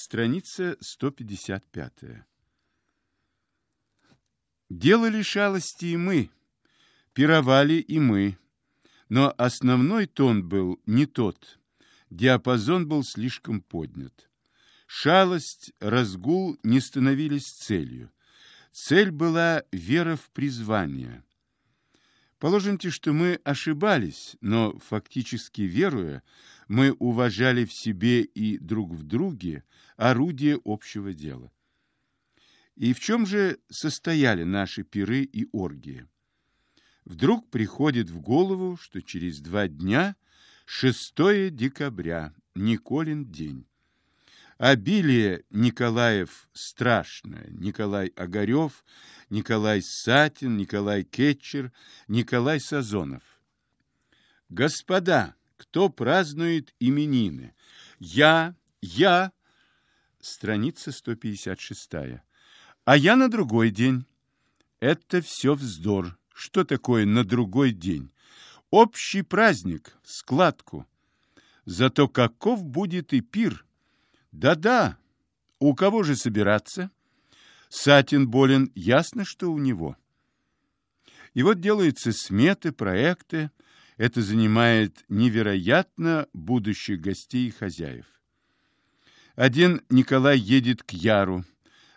Страница 155. Делали шалости и мы, пировали и мы, но основной тон был не тот, диапазон был слишком поднят. Шалость, разгул не становились целью. Цель была вера в призвание. Положимте, что мы ошибались, но фактически веруя, мы уважали в себе и друг в друге орудие общего дела. И в чем же состояли наши пиры и оргии? Вдруг приходит в голову, что через два дня, 6 декабря, Николин день. Обилие Николаев страшное. Николай Огарев, Николай Сатин, Николай Кетчер, Николай Сазонов. Господа, кто празднует именины? Я, я. Страница 156. А я на другой день. Это все вздор. Что такое на другой день? Общий праздник, складку. Зато каков будет и пир – да-да, у кого же собираться? Сатин болен, ясно, что у него. И вот делаются сметы, проекты. Это занимает невероятно будущих гостей и хозяев. Один Николай едет к Яру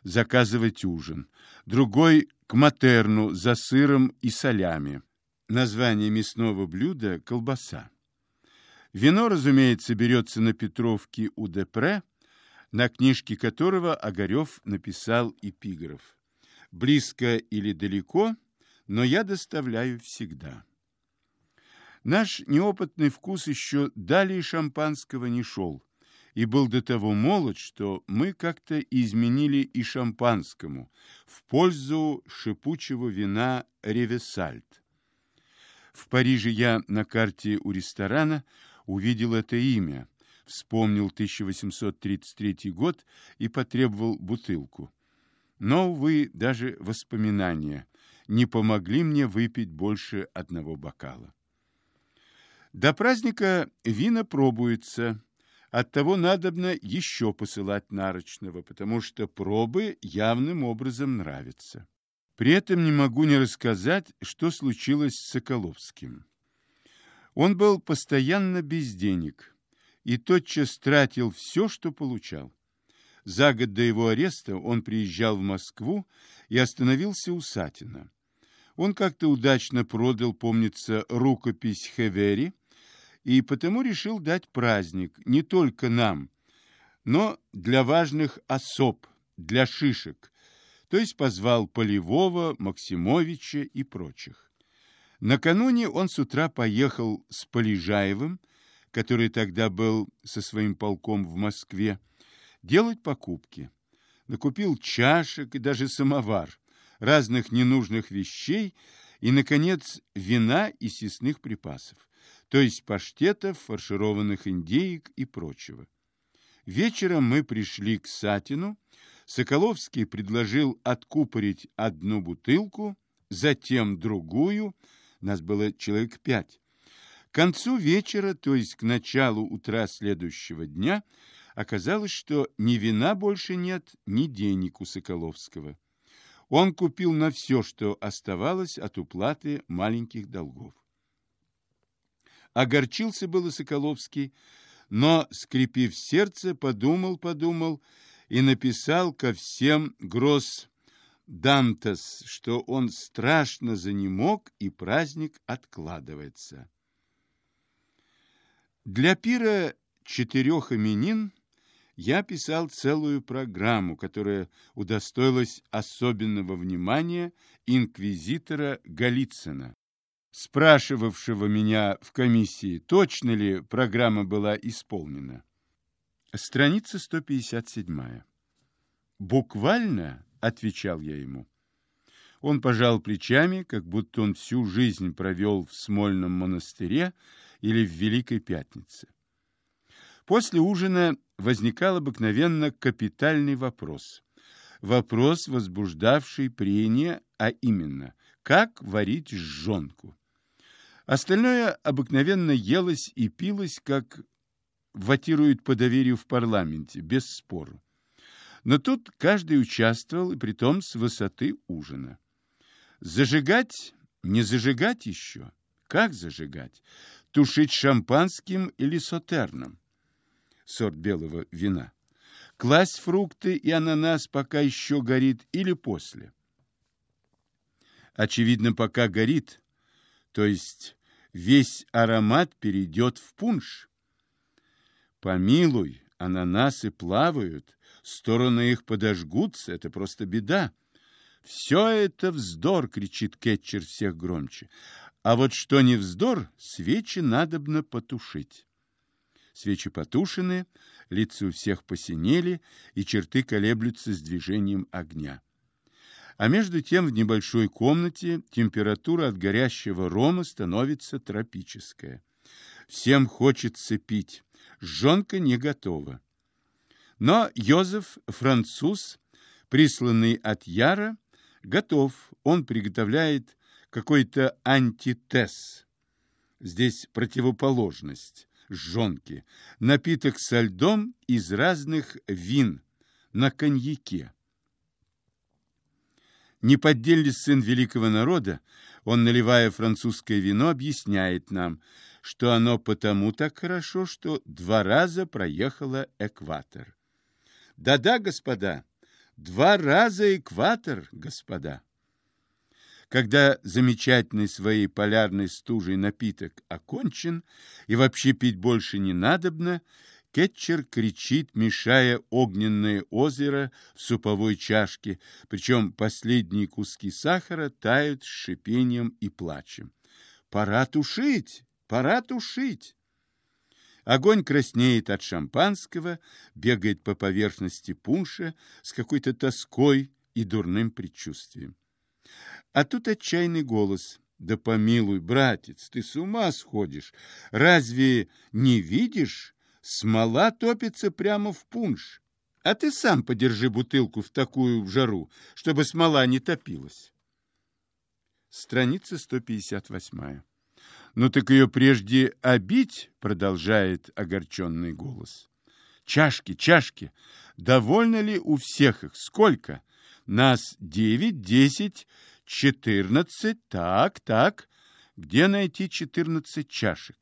заказывать ужин, другой к Матерну за сыром и солями. Название мясного блюда – колбаса. Вино, разумеется, берется на Петровке у Депре, на книжке которого Огарев написал эпиграф. «Близко или далеко, но я доставляю всегда». Наш неопытный вкус еще далее шампанского не шел и был до того молод, что мы как-то изменили и шампанскому в пользу шипучего вина «Ревесальт». В Париже я на карте у ресторана увидел это имя, вспомнил 1833 год и потребовал бутылку. Но, увы, даже воспоминания не помогли мне выпить больше одного бокала. До праздника вина пробуется, оттого надобно еще посылать нарочного, потому что пробы явным образом нравятся. При этом не могу не рассказать, что случилось с Соколовским. Он был постоянно без денег, и тотчас тратил все, что получал. За год до его ареста он приезжал в Москву и остановился у Сатина. Он как-то удачно продал, помнится, рукопись Хевери, и потому решил дать праздник не только нам, но для важных особ, для шишек, то есть позвал Полевого, Максимовича и прочих. Накануне он с утра поехал с Полежаевым, который тогда был со своим полком в Москве, делать покупки. Накупил чашек и даже самовар, разных ненужных вещей и, наконец, вина и съестных припасов, то есть паштетов, фаршированных индеек и прочего. Вечером мы пришли к Сатину. Соколовский предложил откупорить одну бутылку, затем другую, нас было человек пять, к концу вечера, то есть к началу утра следующего дня, оказалось, что ни вина больше нет, ни денег у Соколовского. Он купил на все, что оставалось от уплаты маленьких долгов. Огорчился было Соколовский, но, скрипив сердце, подумал-подумал и написал ко всем гроз Дантес, что он страшно занемог и праздник откладывается. Для пира четырех именин я писал целую программу, которая удостоилась особенного внимания инквизитора Голицына, спрашивавшего меня в комиссии, точно ли программа была исполнена. Страница 157. «Буквально?» — отвечал я ему. Он пожал плечами, как будто он всю жизнь провел в Смольном монастыре, или в Великой Пятнице. После ужина возникал обыкновенно капитальный вопрос. Вопрос, возбуждавший прения, а именно, как варить жжонку. Остальное обыкновенно елось и пилось, как ватируют по доверию в парламенте, без спору. Но тут каждый участвовал, и притом с высоты ужина. Зажигать, не зажигать еще. Как зажигать? Тушить шампанским или сотерном? Сорт белого вина. Класть фрукты и ананас, пока еще горит, или после? Очевидно, пока горит, то есть весь аромат перейдет в пунш. Помилуй, ананасы плавают, стороны их подожгутся, это просто беда. Все это вздор, кричит Кетчер всех громче. А вот что не вздор, свечи надобно потушить. Свечи потушены, лица у всех посинели, и черты колеблются с движением огня. А между тем в небольшой комнате температура от горящего рома становится тропическая. Всем хочется пить, жонка не готова. Но Йозеф, француз, присланный от Яра, готов. Он приготовляет какой-то антитез. Здесь противоположность жонки. Напиток со льдом из разных вин на коньяке. Неподдельный сын великого народа, он, наливая французское вино, объясняет нам, что оно потому так хорошо, что два раза проехало экватор. Да-да, господа, два раза экватор, господа. Когда замечательный своей полярной стужей напиток окончен и вообще пить больше не надобно, Кетчер кричит, мешая огненное озеро в суповой чашке, причем последние куски сахара тают с шипением и плачем. «Пора тушить! Пора тушить!» Огонь краснеет от шампанского, бегает по поверхности пунша с какой-то тоской и дурным предчувствием. А тут отчаянный голос. «Да помилуй, братец, ты с ума сходишь! Разве не видишь? Смола топится прямо в пунш. А ты сам подержи бутылку в такую жару, чтобы смола не топилась». Страница 158. «Ну так ее прежде обить», — продолжает огорченный голос. «Чашки, чашки! Довольно ли у всех их? Сколько? Нас девять, десять, четырнадцать, так, так. Где найти четырнадцать чашек?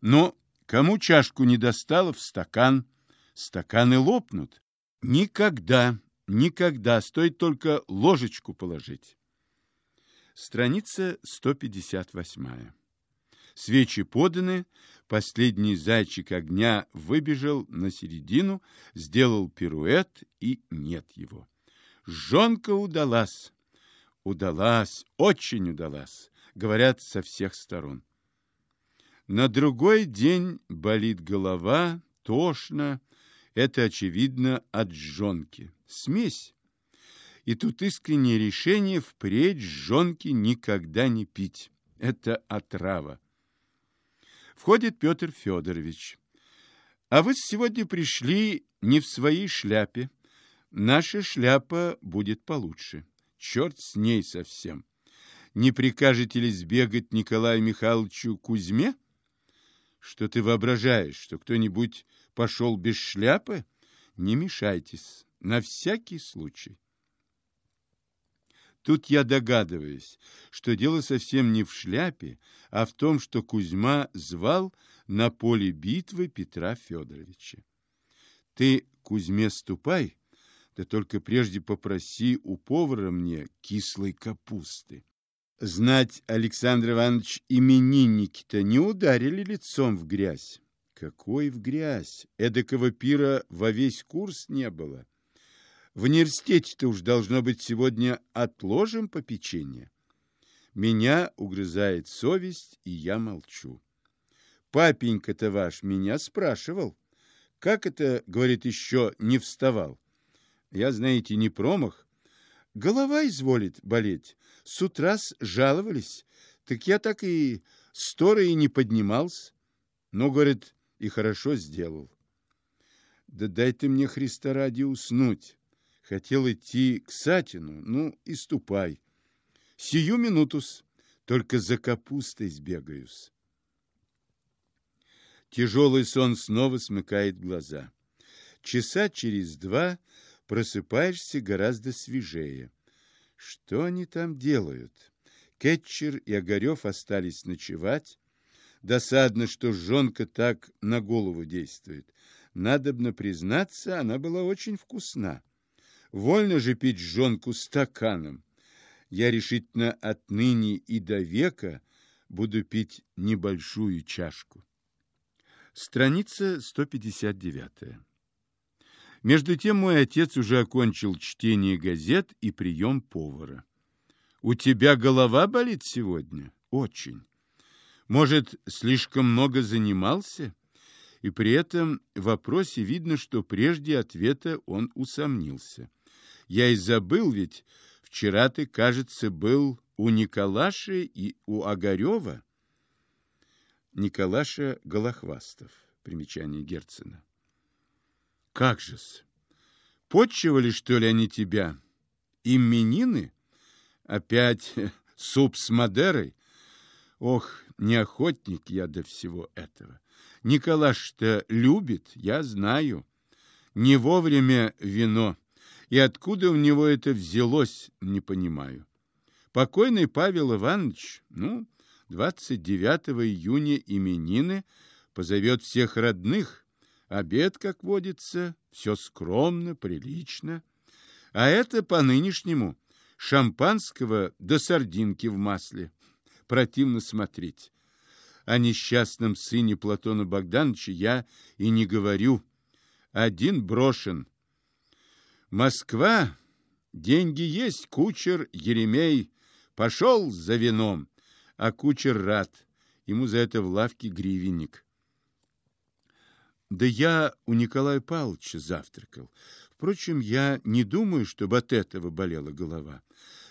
Но кому чашку не достало в стакан, стаканы лопнут. Никогда, никогда, стоит только ложечку положить. Страница 158. Свечи поданы, последний зайчик огня выбежал на середину, сделал пируэт, и нет его. Жонка удалась. Удалась, очень удалась, говорят со всех сторон. На другой день болит голова, тошно. Это, очевидно, от жонки. Смесь. И тут искреннее решение впредь жонки никогда не пить. Это отрава. Входит Петр Федорович. А вы сегодня пришли не в своей шляпе. Наша шляпа будет получше. Черт с ней совсем. Не прикажете ли сбегать Николаю Михайловичу Кузьме? Что ты воображаешь, что кто-нибудь пошел без шляпы? Не мешайтесь, на всякий случай. Тут я догадываюсь, что дело совсем не в шляпе, а в том, что Кузьма звал на поле битвы Петра Федоровича. Ты, Кузьме, ступай, да только прежде попроси у повара мне кислой капусты. Знать, Александр Иванович, именинники-то не ударили лицом в грязь. Какой в грязь? Эдакого пира во весь курс не было. В университете-то уж должно быть сегодня отложим попечение. Меня угрызает совесть, и я молчу. Папенька-то ваш меня спрашивал. Как это, говорит, еще не вставал? Я, знаете, не промах. Голова изволит болеть. С утра жаловались. Так я так и сторы и не поднимался. Но, говорит, и хорошо сделал. Да дай ты мне, Христа ради, уснуть. Хотел идти к Сатину, ну и ступай. Сию минутус, только за капустой сбегаюсь. Тяжелый сон снова смыкает глаза. Часа через два просыпаешься гораздо свежее. Что они там делают? Кетчер и Огарев остались ночевать. Досадно, что жонка так на голову действует. Надобно признаться, она была очень вкусна. Вольно же пить жонку стаканом. Я решительно отныне и до века буду пить небольшую чашку. Страница 159. Между тем мой отец уже окончил чтение газет и прием повара. «У тебя голова болит сегодня?» «Очень. Может, слишком много занимался?» И при этом в вопросе видно, что прежде ответа он усомнился. «Я и забыл, ведь вчера ты, кажется, был у Николаши и у Огарева?» Николаша Голохвастов. Примечание Герцена. Как же-с? Подчивали, что ли, они тебя? Именины? Опять суп с Мадерой? Ох, не охотник я до всего этого. Николаш-то любит, я знаю. Не вовремя вино. И откуда у него это взялось, не понимаю. Покойный Павел Иванович, ну, 29 июня именины, позовет всех родных. Обед, как водится, все скромно, прилично. А это по-нынешнему шампанского до сардинки в масле. Противно смотреть. О несчастном сыне Платона Богдановича я и не говорю. Один брошен. Москва, деньги есть, кучер Еремей пошел за вином а кучер рад. Ему за это в лавке гривенник. Да я у Николая Павловича завтракал. Впрочем, я не думаю, чтобы от этого болела голова.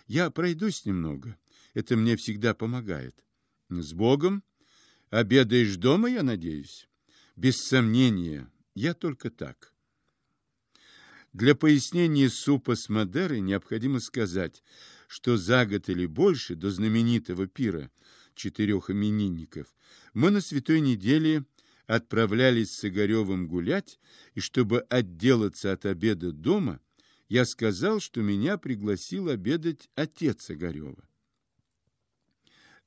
Я пройдусь немного. Это мне всегда помогает. С Богом. Обедаешь дома, я надеюсь? Без сомнения. Я только так. Для пояснения супа с Мадерой необходимо сказать, что за год или больше до знаменитого пира четырех именинников мы на святой неделе отправлялись с Игоревым гулять, и чтобы отделаться от обеда дома, я сказал, что меня пригласил обедать отец Игорева.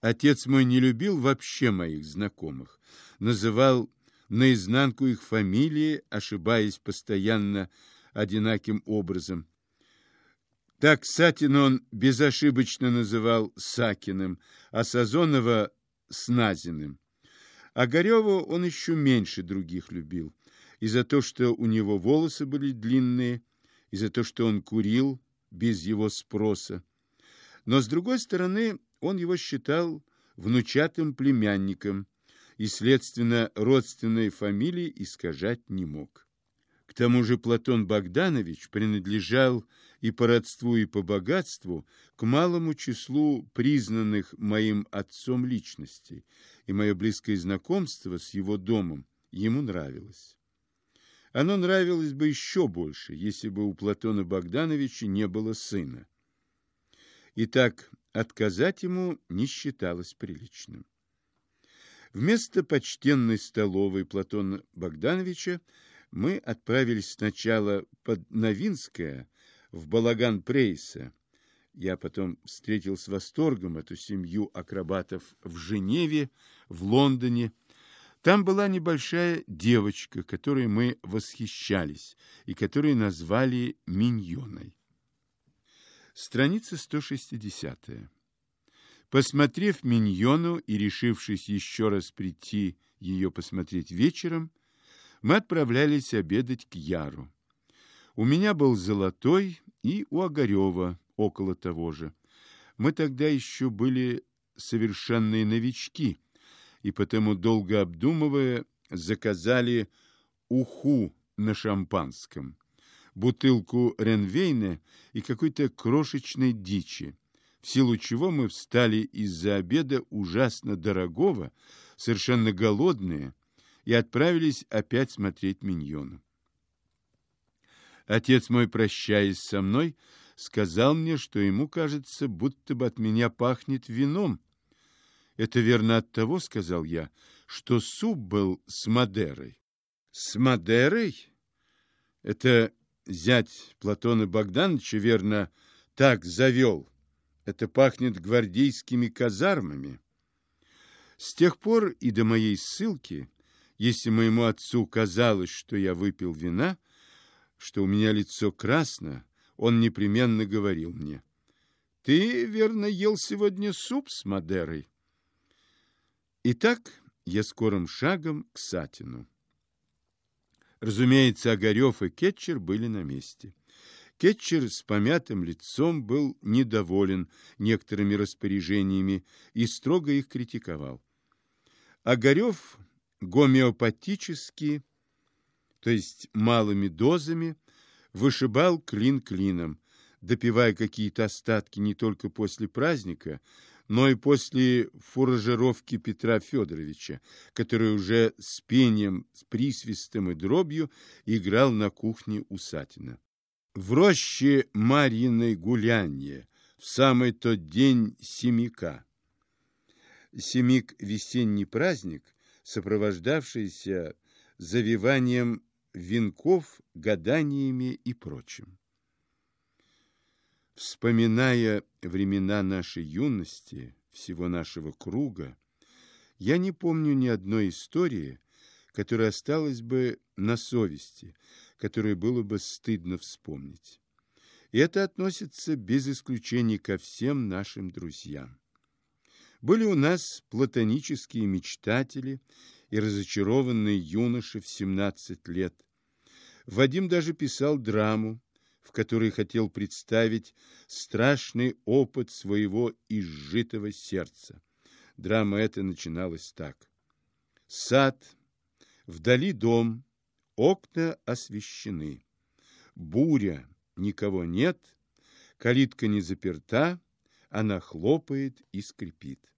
Отец мой не любил вообще моих знакомых, называл наизнанку их фамилии, ошибаясь постоянно одинаким образом. Так Сатина он безошибочно называл Сакиным, а Сазонова — Сназиным. А Гореву он еще меньше других любил. И за то, что у него волосы были длинные, и за то, что он курил без его спроса. Но, с другой стороны, он его считал внучатым племянником и, следственно, родственной фамилии искажать не мог. К тому же Платон Богданович принадлежал и по родству, и по богатству к малому числу признанных моим отцом личностей, и мое близкое знакомство с его домом ему нравилось. Оно нравилось бы еще больше, если бы у Платона Богдановича не было сына. Итак, отказать ему не считалось приличным. Вместо почтенной столовой Платона Богдановича мы отправились сначала под Новинское, в балаган Прейса. Я потом встретил с восторгом эту семью акробатов в Женеве, в Лондоне. Там была небольшая девочка, которой мы восхищались и которую назвали Миньоной. Страница 160. Посмотрев Миньону и решившись еще раз прийти ее посмотреть вечером, мы отправлялись обедать к Яру. У меня был золотой и у Огарева около того же. Мы тогда еще были совершенные новички, и потому, долго обдумывая, заказали уху на шампанском, бутылку Ренвейна и какой-то крошечной дичи, в силу чего мы встали из-за обеда ужасно дорогого, совершенно голодные, и отправились опять смотреть миньону. Отец мой, прощаясь со мной, сказал мне, что ему кажется, будто бы от меня пахнет вином. Это верно от того, сказал я, что суп был с Мадерой. С Мадерой? Это зять Платона Богдановича, верно, так завел. Это пахнет гвардейскими казармами. С тех пор и до моей ссылки, если моему отцу казалось, что я выпил вина, что у меня лицо красно, он непременно говорил мне, «Ты, верно, ел сегодня суп с Мадерой?» Итак, я скорым шагом к Сатину. Разумеется, Огарев и Кетчер были на месте. Кетчер с помятым лицом был недоволен некоторыми распоряжениями и строго их критиковал. Огарев гомеопатически, то есть малыми дозами, вышибал клин клином, допивая какие-то остатки не только после праздника, но и после фуражировки Петра Федоровича, который уже с пением, с присвистом и дробью играл на кухне у Сатина. В роще Марьиной гулянье в самый тот день Семика. Семик – весенний праздник, сопровождавшийся завиванием венков, гаданиями и прочим. Вспоминая времена нашей юности, всего нашего круга, я не помню ни одной истории, которая осталась бы на совести, которую было бы стыдно вспомнить. И это относится без исключения ко всем нашим друзьям. Были у нас платонические мечтатели и разочарованные юноши в 17 лет. Вадим даже писал драму, в которой хотел представить страшный опыт своего изжитого сердца. Драма эта начиналась так. Сад, вдали дом, окна освещены. Буря, никого нет, калитка не заперта, она хлопает и скрипит.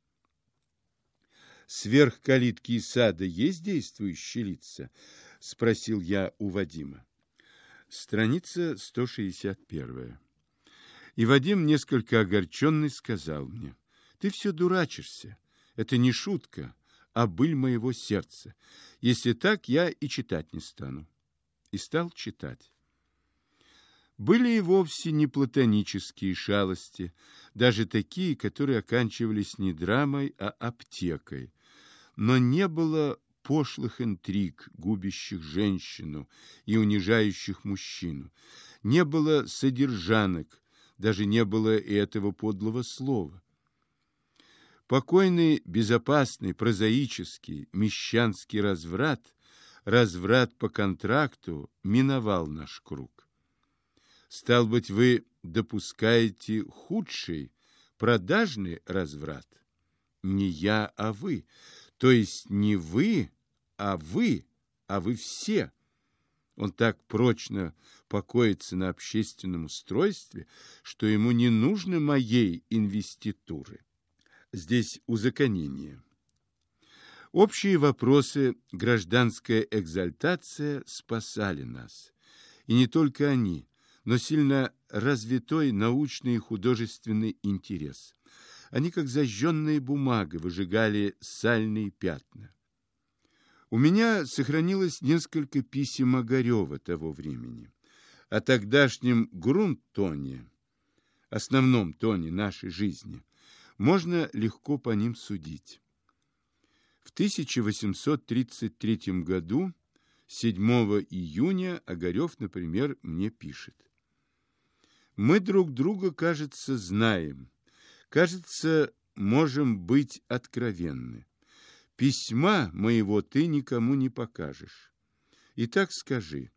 Сверх калитки и сада есть действующие лица? Спросил я у Вадима. Страница 161. И Вадим, несколько огорченный, сказал мне, «Ты все дурачишься. Это не шутка, а быль моего сердца. Если так, я и читать не стану». И стал читать. Были и вовсе не платонические шалости, даже такие, которые оканчивались не драмой, а аптекой. Но не было пошлых интриг, губящих женщину и унижающих мужчину. Не было содержанок, даже не было и этого подлого слова. Покойный, безопасный, прозаический, мещанский разврат, разврат по контракту, миновал наш круг. Стал быть, вы допускаете худший, продажный разврат? Не я, а вы. То есть не вы, а вы, а вы все. Он так прочно покоится на общественном устройстве, что ему не нужно моей инвеституры. Здесь узаконение. Общие вопросы, гражданская экзальтация спасали нас. И не только они, но сильно развитой научный и художественный интерес – они, как зажженная бумага, выжигали сальные пятна. У меня сохранилось несколько писем Огарева того времени. О тогдашнем грунт-тоне, основном тоне нашей жизни, можно легко по ним судить. В 1833 году, 7 июня, Огарев, например, мне пишет. «Мы друг друга, кажется, знаем» Кажется, можем быть откровенны. Письма моего ты никому не покажешь. Итак, скажи,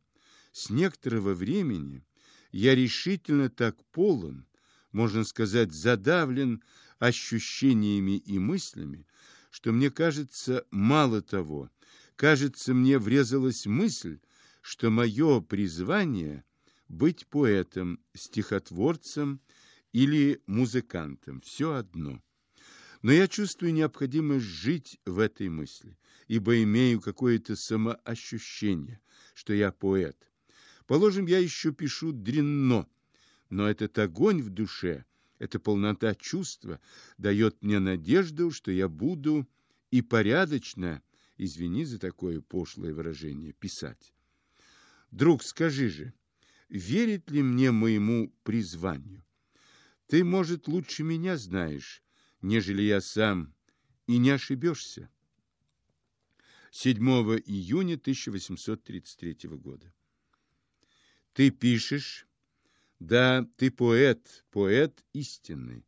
с некоторого времени я решительно так полон, можно сказать, задавлен ощущениями и мыслями, что мне кажется, мало того, кажется, мне врезалась мысль, что мое призвание — быть поэтом, стихотворцем или музыкантом, все одно. Но я чувствую необходимость жить в этой мысли, ибо имею какое-то самоощущение, что я поэт. Положим, я еще пишу дренно, но этот огонь в душе, эта полнота чувства дает мне надежду, что я буду и порядочно, извини за такое пошлое выражение, писать. Друг, скажи же, верит ли мне моему призванию? Ты, может, лучше меня знаешь, нежели я сам, и не ошибешься. 7 июня 1833 года. Ты пишешь, да, ты поэт, поэт истинный.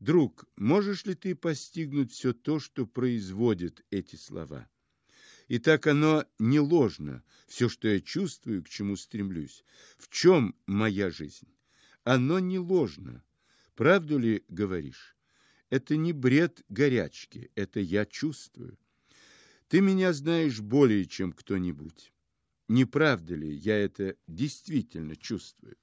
Друг, можешь ли ты постигнуть все то, что производит эти слова? И так оно не ложно, все, что я чувствую, к чему стремлюсь. В чем моя жизнь? Оно не ложно. Правду ли говоришь? Это не бред горячки, это я чувствую. Ты меня знаешь более, чем кто-нибудь. Не правда ли я это действительно чувствую?